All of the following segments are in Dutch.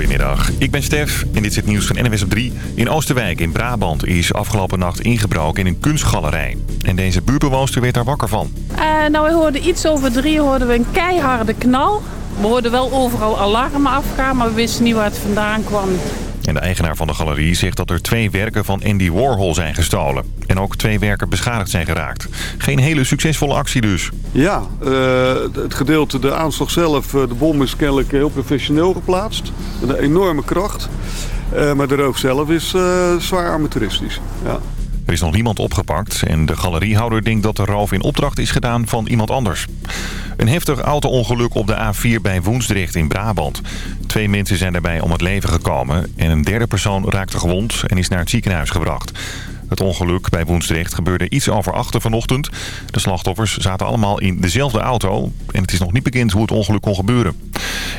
Goedemiddag, ik ben Stef en dit is het nieuws van NWS op 3. In Oosterwijk in Brabant is afgelopen nacht ingebroken in een kunstgalerij. En deze buurtbewoonster werd daar wakker van. Uh, nou, we hoorden iets over drie hoorden we een keiharde knal. We hoorden wel overal alarmen afgaan, maar we wisten niet waar het vandaan kwam. En de eigenaar van de galerie zegt dat er twee werken van Andy Warhol zijn gestolen. En ook twee werken beschadigd zijn geraakt. Geen hele succesvolle actie dus. Ja, uh, het gedeelte, de aanslag zelf, de bom is kennelijk heel professioneel geplaatst. Een enorme kracht. Uh, maar de rook zelf is zwaar amateuristisch. Ja. Er is nog niemand opgepakt en de galeriehouder denkt dat de roof in opdracht is gedaan van iemand anders. Een heftig auto-ongeluk op de A4 bij Woensdrecht in Brabant. Twee mensen zijn daarbij om het leven gekomen en een derde persoon raakte gewond en is naar het ziekenhuis gebracht. Het ongeluk bij Woensdrecht gebeurde iets over achter vanochtend. De slachtoffers zaten allemaal in dezelfde auto. En het is nog niet bekend hoe het ongeluk kon gebeuren.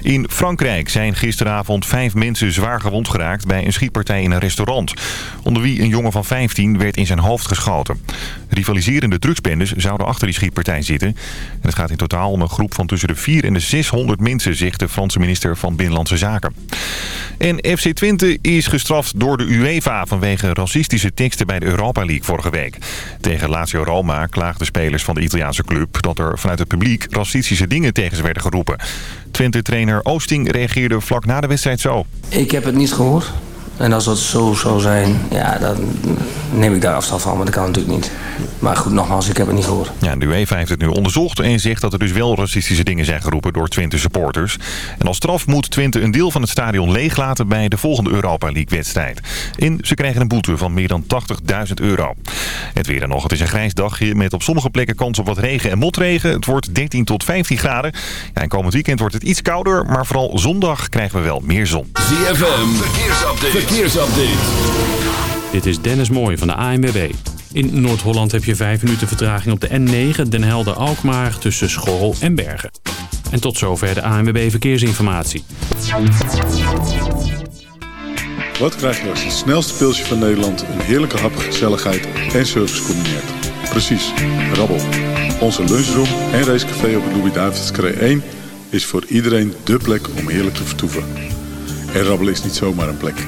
In Frankrijk zijn gisteravond vijf mensen zwaar gewond geraakt... bij een schietpartij in een restaurant. Onder wie een jongen van 15 werd in zijn hoofd geschoten. Rivaliserende drugsbendes zouden achter die schietpartij zitten. En het gaat in totaal om een groep van tussen de 4 en de 600 mensen... zegt de Franse minister van Binnenlandse Zaken. En FC Twente is gestraft door de UEFA vanwege racistische teksten bij Europa League vorige week. Tegen Lazio Roma klaagden spelers van de Italiaanse club... dat er vanuit het publiek racistische dingen tegen ze werden geroepen. Twente-trainer Oosting reageerde vlak na de wedstrijd zo. Ik heb het niet gehoord. En als dat zo zou zijn, ja, dan neem ik daar afstand van. Maar dat kan natuurlijk niet. Maar goed, nogmaals, ik heb het niet gehoord. Ja, de UEFA heeft het nu onderzocht en zegt dat er dus wel racistische dingen zijn geroepen door Twente supporters. En als straf moet Twente een deel van het stadion leeglaten bij de volgende Europa League wedstrijd. En ze krijgen een boete van meer dan 80.000 euro. Het weer dan nog. Het is een grijs dagje met op sommige plekken kans op wat regen en motregen. Het wordt 13 tot 15 graden. Ja, en komend weekend wordt het iets kouder, maar vooral zondag krijgen we wel meer zon. ZFM, verkeersupdate. Verkeersupdate. Dit is Dennis Mooij van de ANWB. In Noord-Holland heb je 5 minuten vertraging op de N9 Den Helder-Alkmaar tussen Schorrel en Bergen. En tot zover de ANWB Verkeersinformatie. Wat krijg je als het snelste pilsje van Nederland een heerlijke hap, gezelligheid en service combineert? Precies, rabbel. Onze lunchroom en racecafé op de Louis-David's 1 is voor iedereen dé plek om heerlijk te vertoeven. En rabbelen is niet zomaar een plek.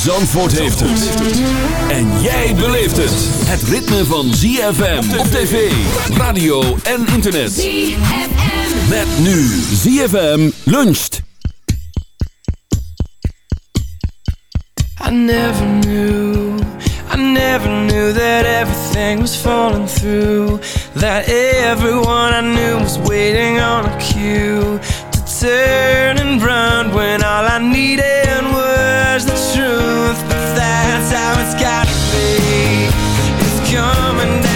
Zandvoort heeft het. En jij beleeft het. Het ritme van ZFM op tv, radio en internet. ZFM. Met nu ZFM luncht. I never knew, I never knew that everything was falling through. That everyone I knew was waiting on a cue. To turn and run when all I needed was the truth. But time it's gotta be It's coming down.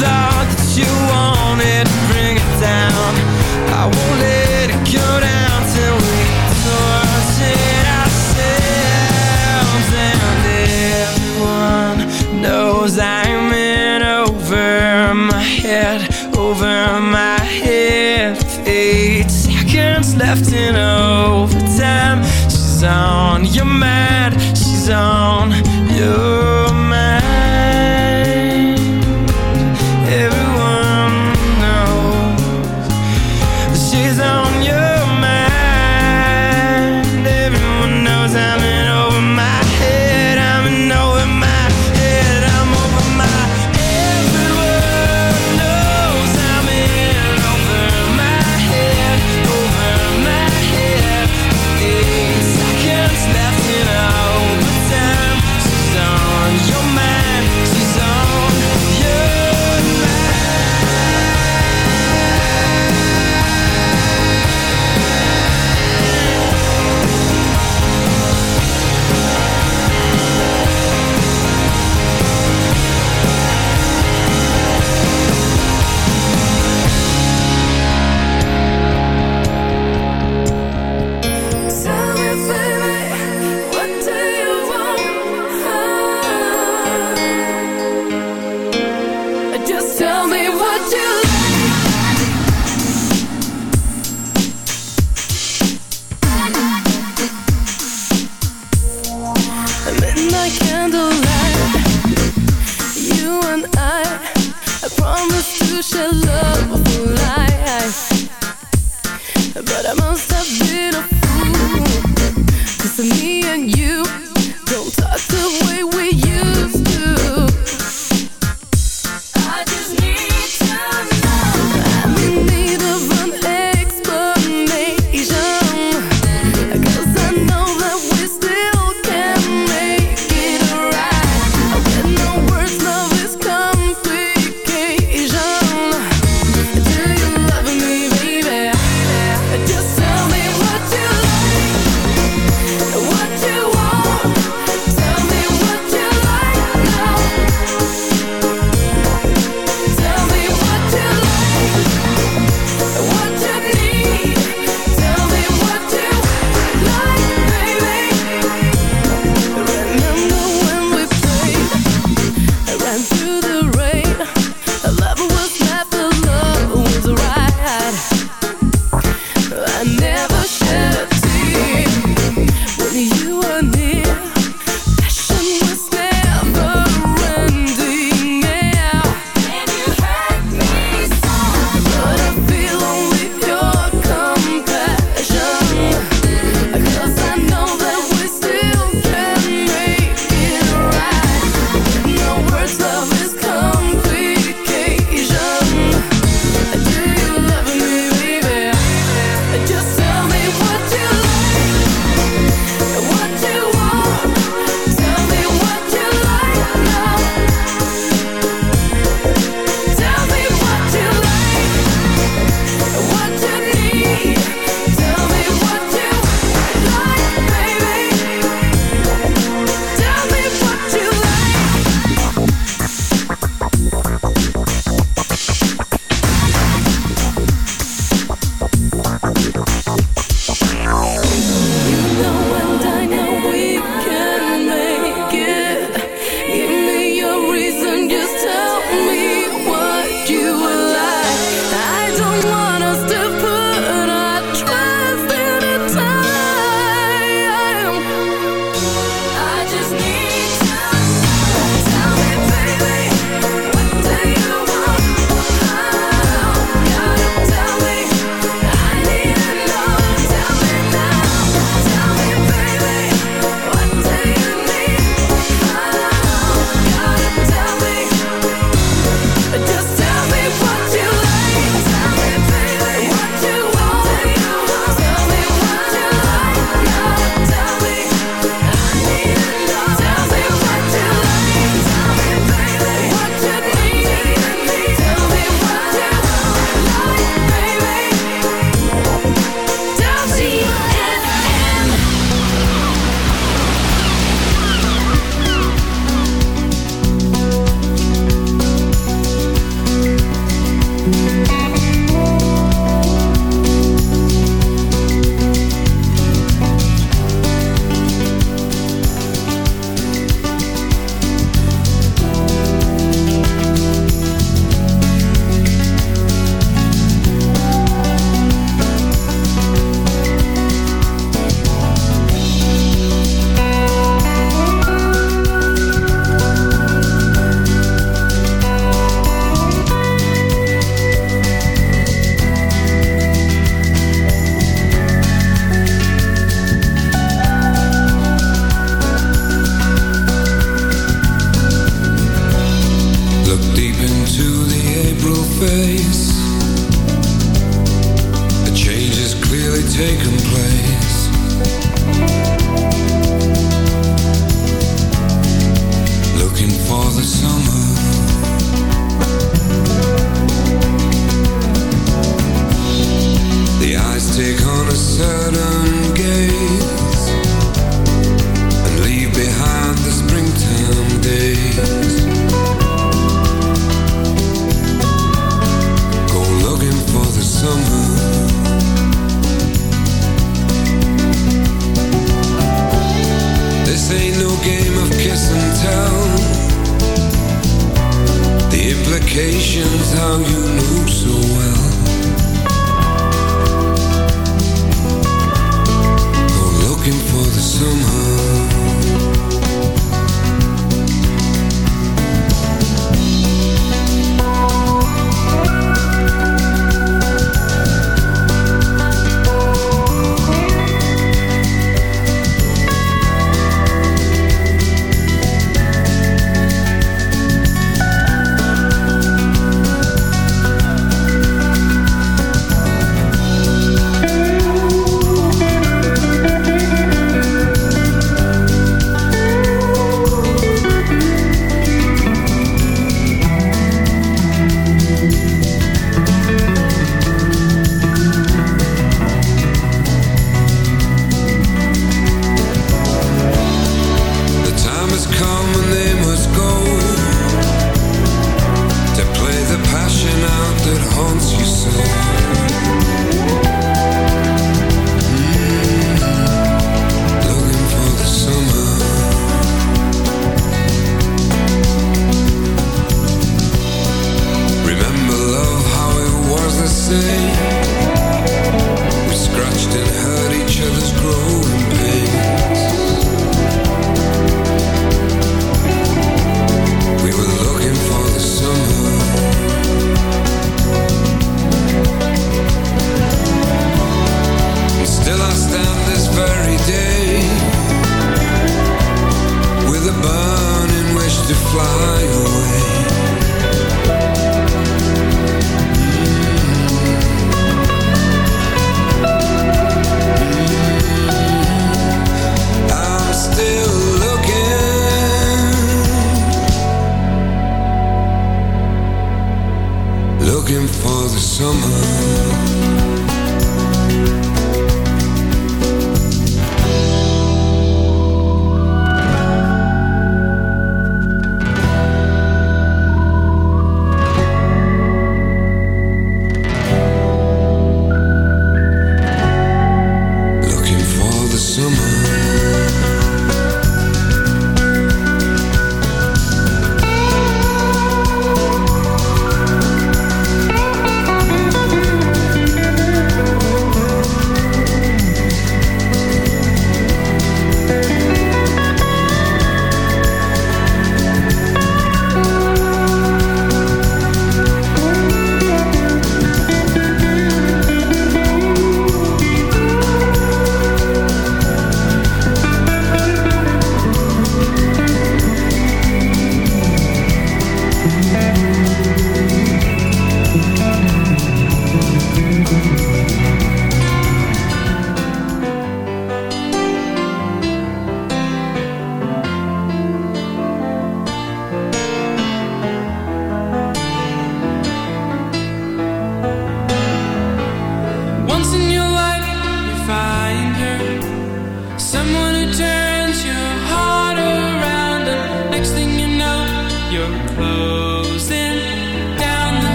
thought that you wanted Bring it down. I won't let it go down Till we torture ourselves. And everyone knows I'm in over my head Over my head. Eight seconds left in overtime. She's on your mind. She's on once you said.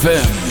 ZFM.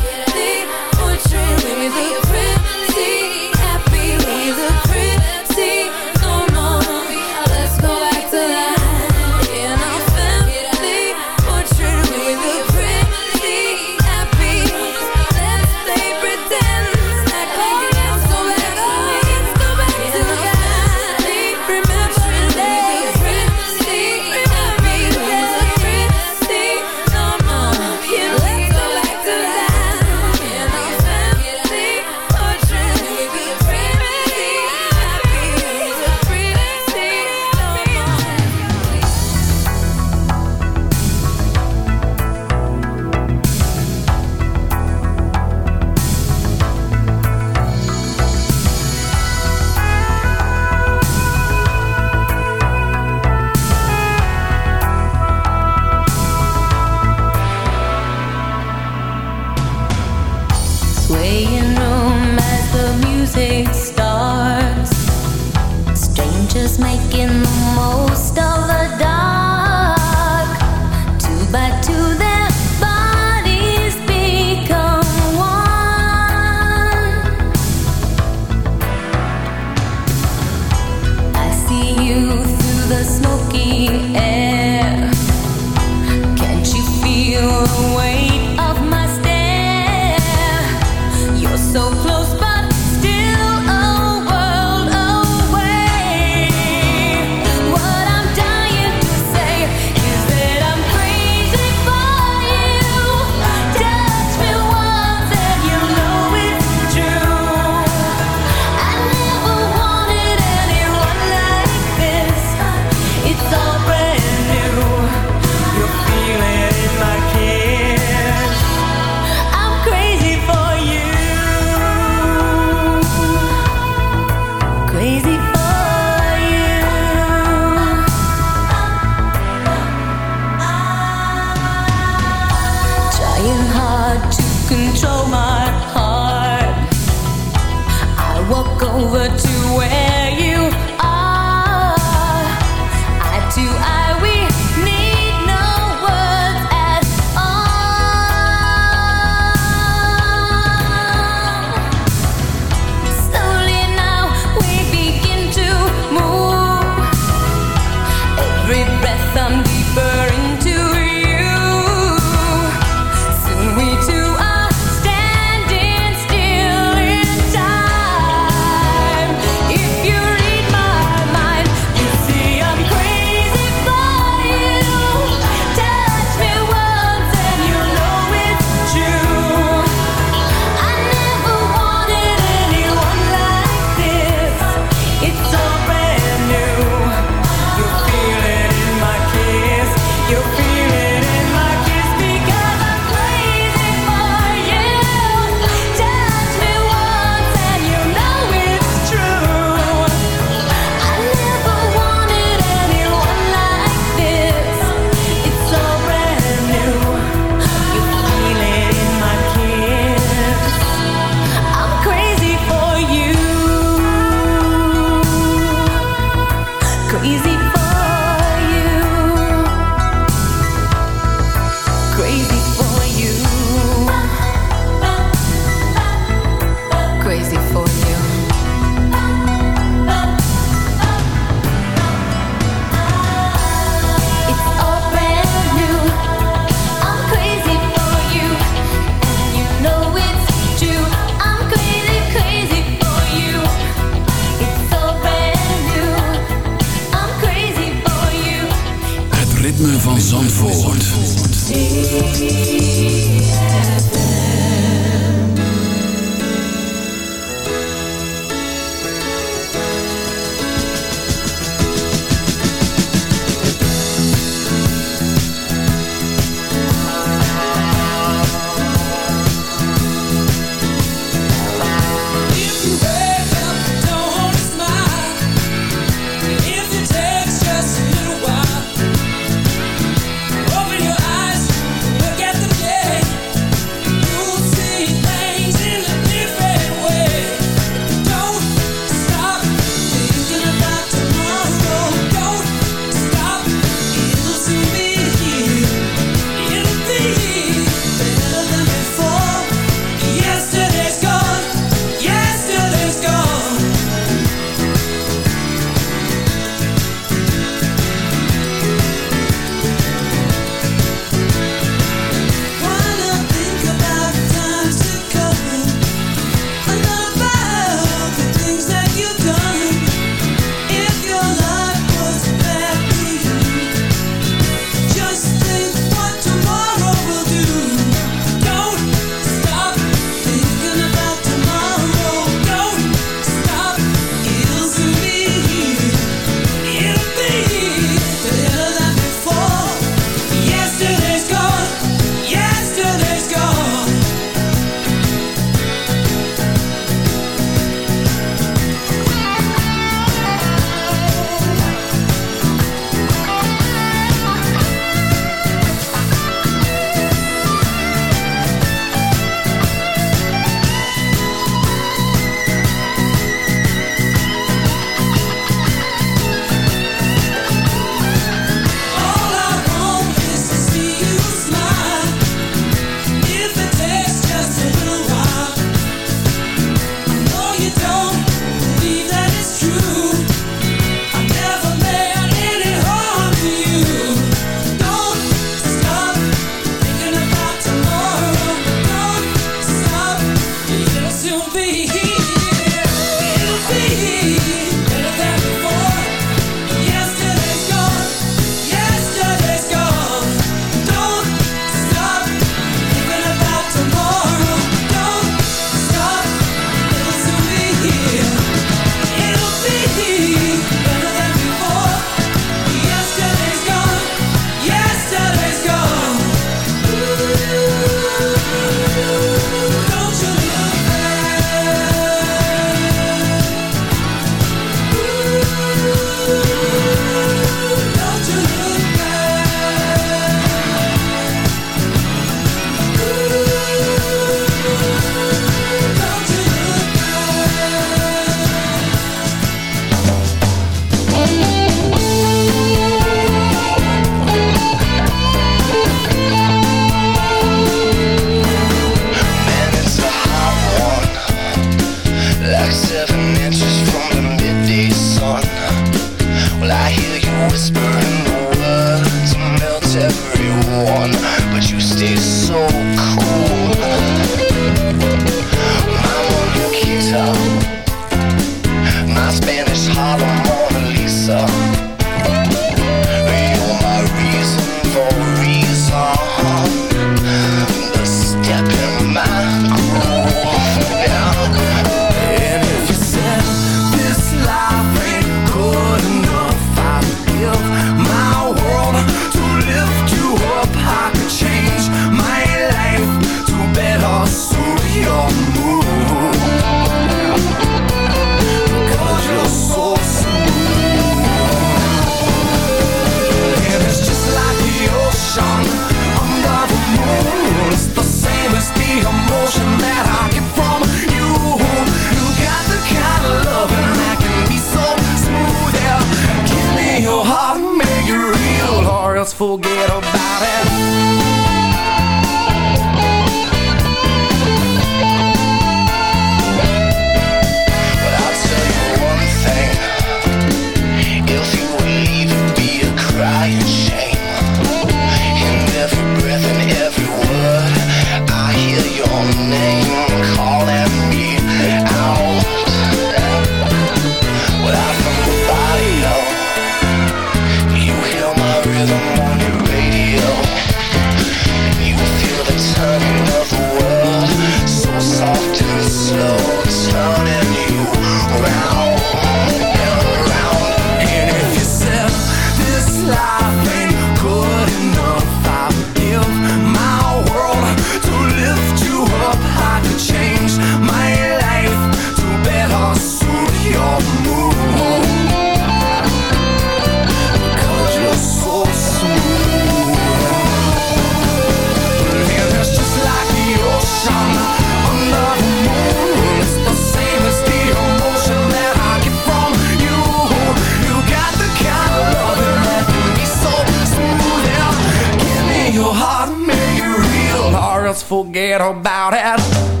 girls forget about it.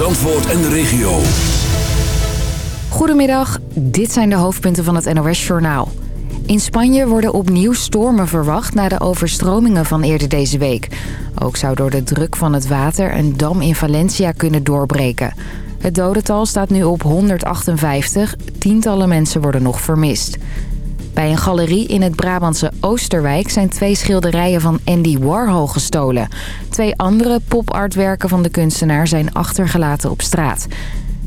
Zandvoort en de regio. Goedemiddag, dit zijn de hoofdpunten van het NOS-journaal. In Spanje worden opnieuw stormen verwacht na de overstromingen van eerder deze week. Ook zou door de druk van het water een dam in Valencia kunnen doorbreken. Het dodental staat nu op 158, tientallen mensen worden nog vermist. Bij een galerie in het Brabantse Oosterwijk zijn twee schilderijen van Andy Warhol gestolen. Twee andere popartwerken van de kunstenaar zijn achtergelaten op straat.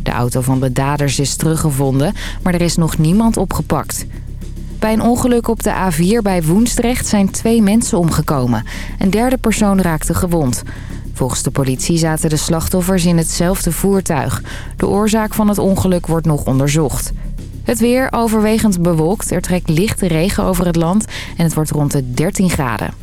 De auto van de daders is teruggevonden, maar er is nog niemand opgepakt. Bij een ongeluk op de A4 bij Woensdrecht zijn twee mensen omgekomen. Een derde persoon raakte gewond. Volgens de politie zaten de slachtoffers in hetzelfde voertuig. De oorzaak van het ongeluk wordt nog onderzocht. Het weer overwegend bewolkt. Er trekt lichte regen over het land en het wordt rond de 13 graden.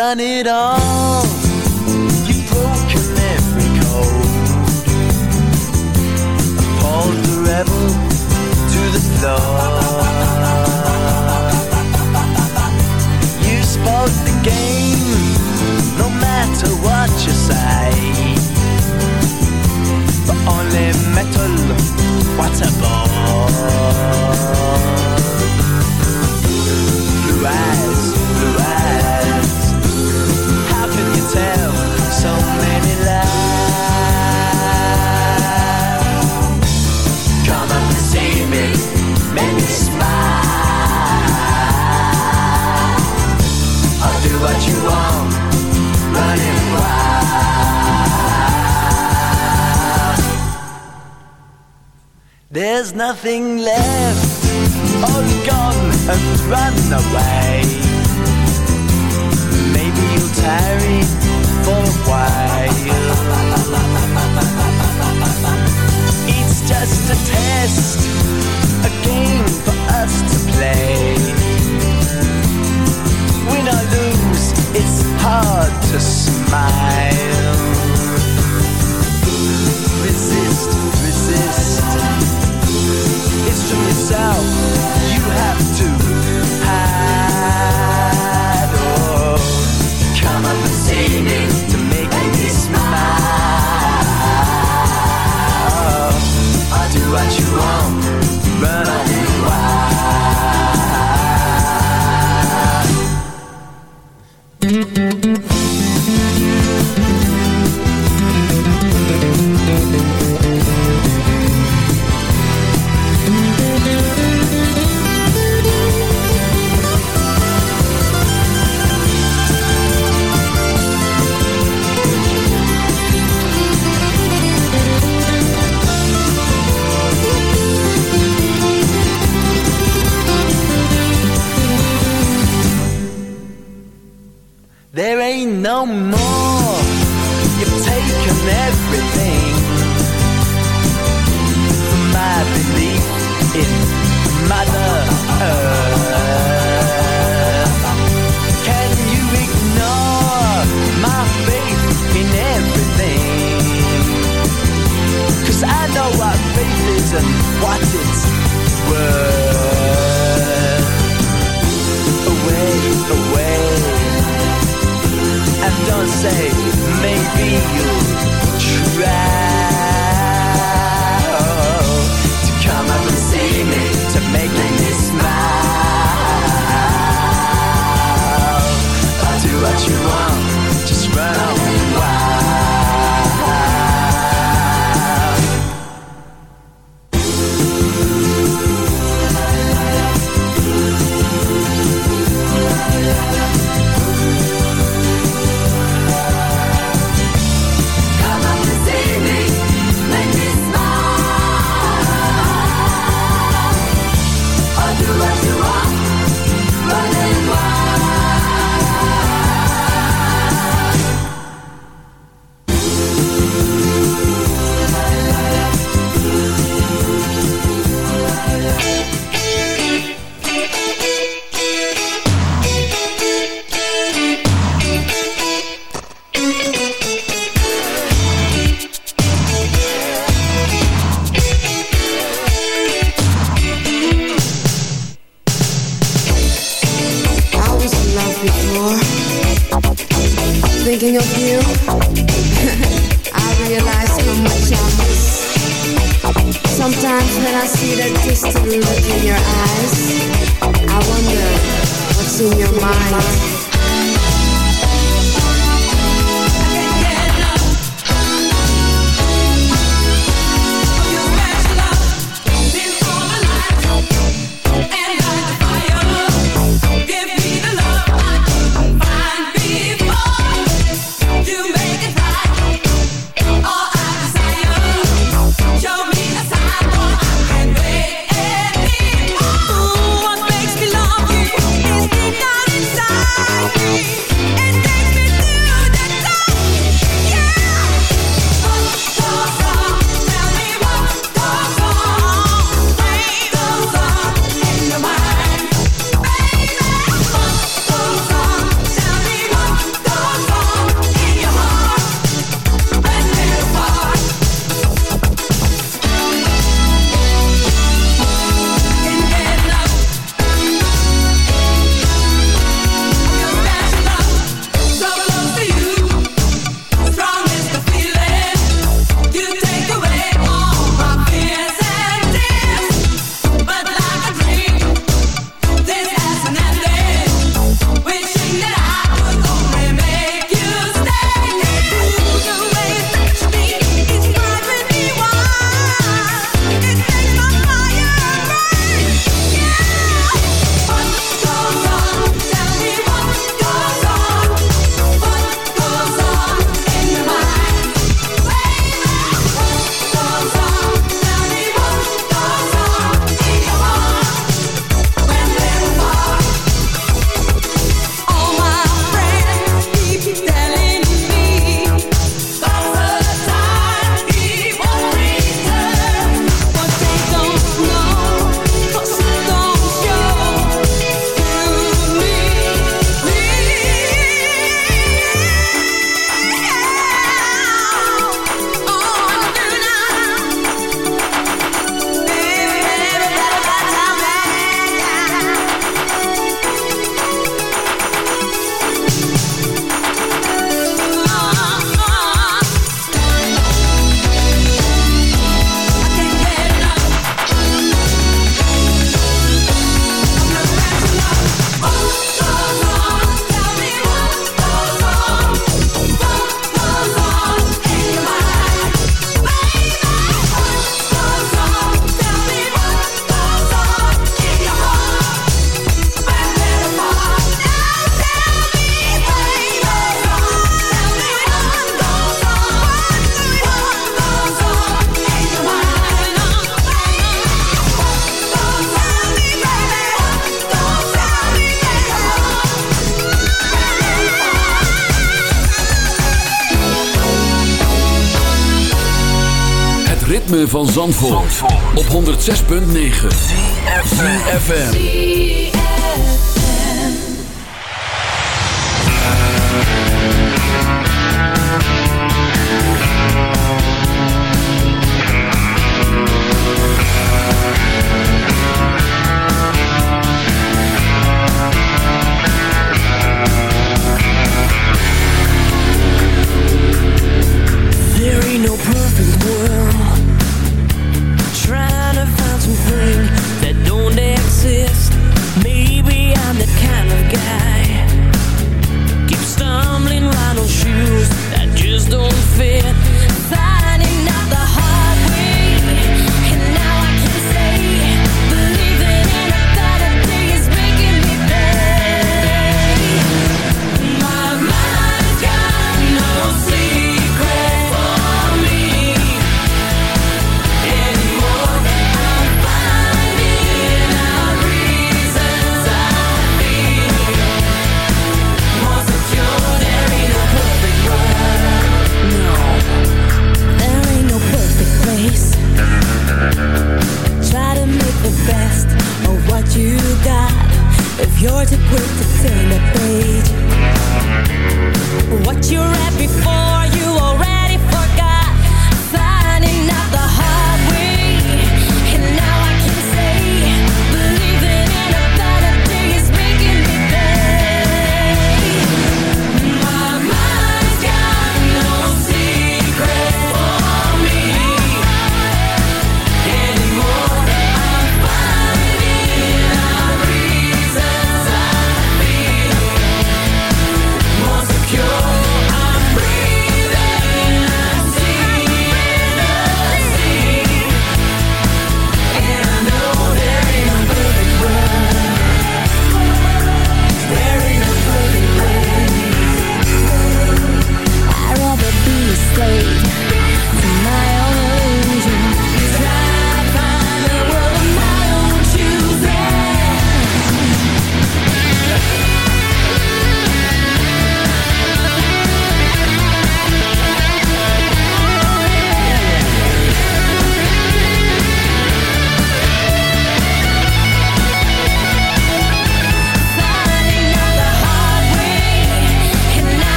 done it all ritme van Zandvoort, op 106.9 CFFM There ain't no fit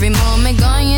Every moment gone,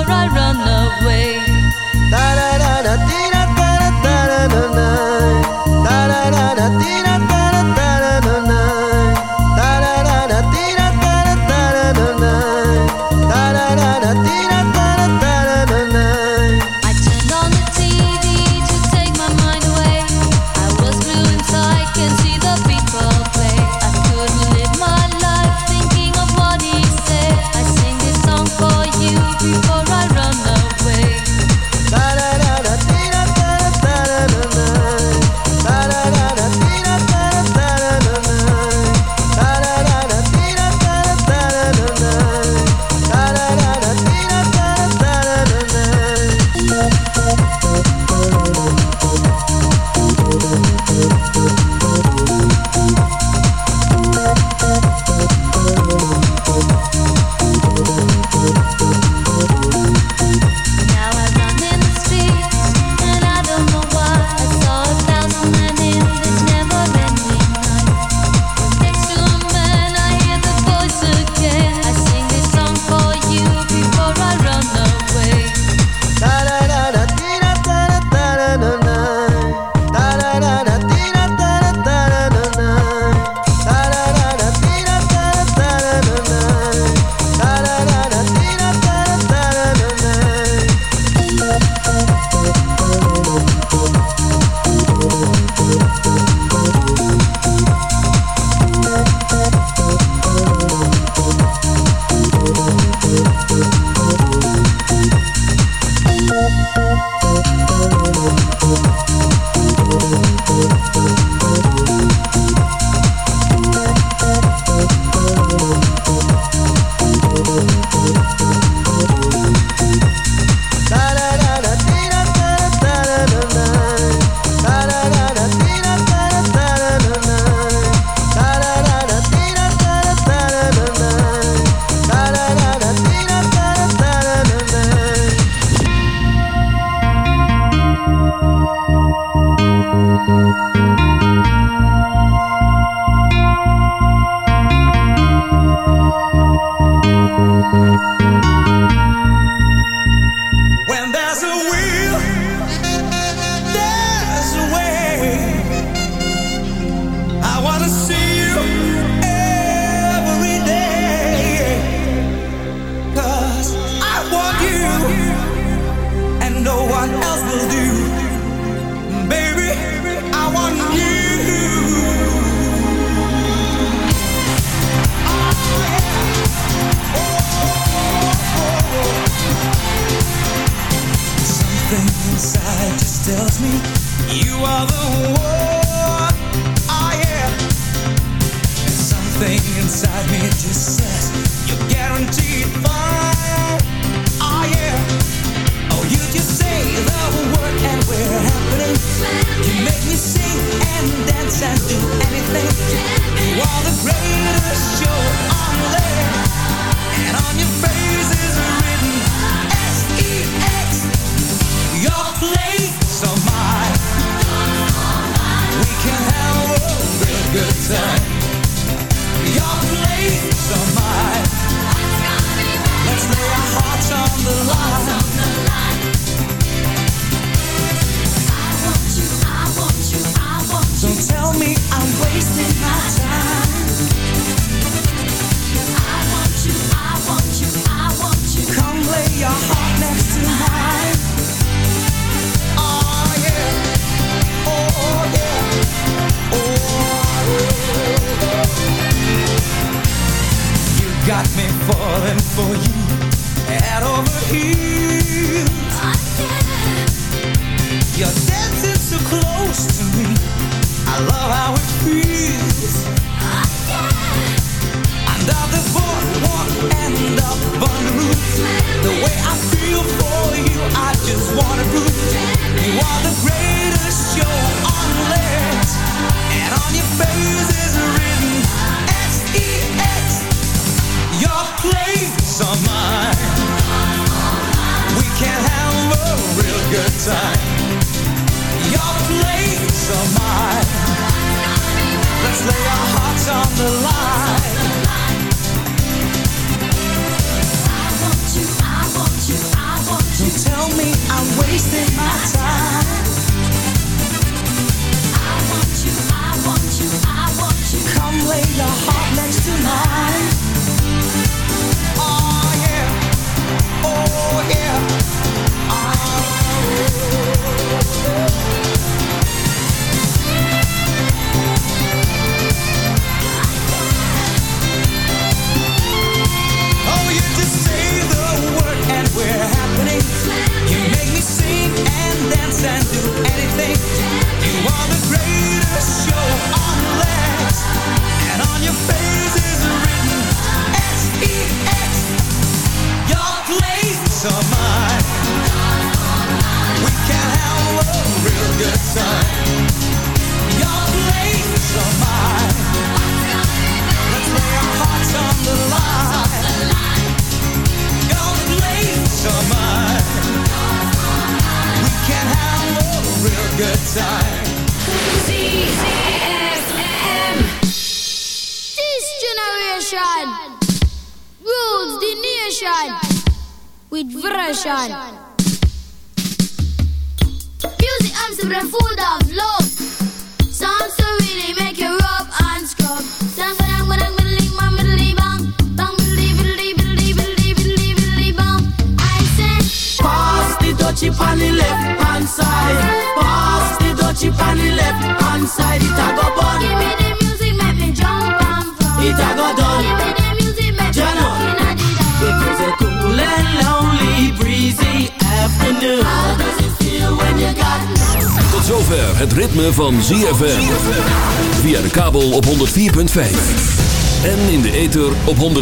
can't do anything